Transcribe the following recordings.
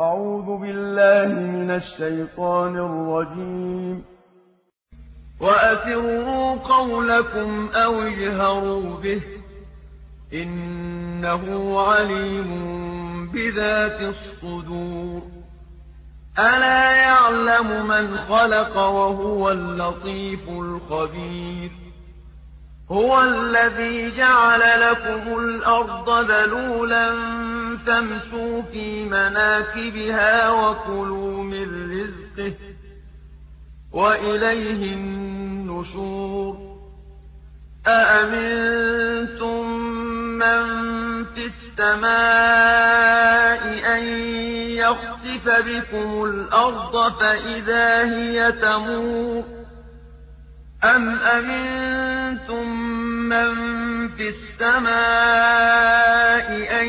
أعوذ بالله من الشيطان الرجيم. وأسروا قولكم أو اجهروا به. إنه عليم بذات الصدور. ألا يعلم من خلق وهو اللطيف الخبير. هو الذي جعل لكم الأرض ذلولا فامشوا في مناكبها وكلوا من رزقه وإليه النشور. أأمنتم من في السماء أن يخسف بكم الأرض فإذا هي تمور؟ أم أمنتم من في السماء أن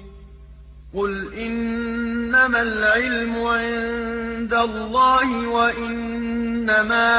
قُلْ إِنَّمَا الْعِلْمُ عِندَ اللَّهِ وَإِنَّمَا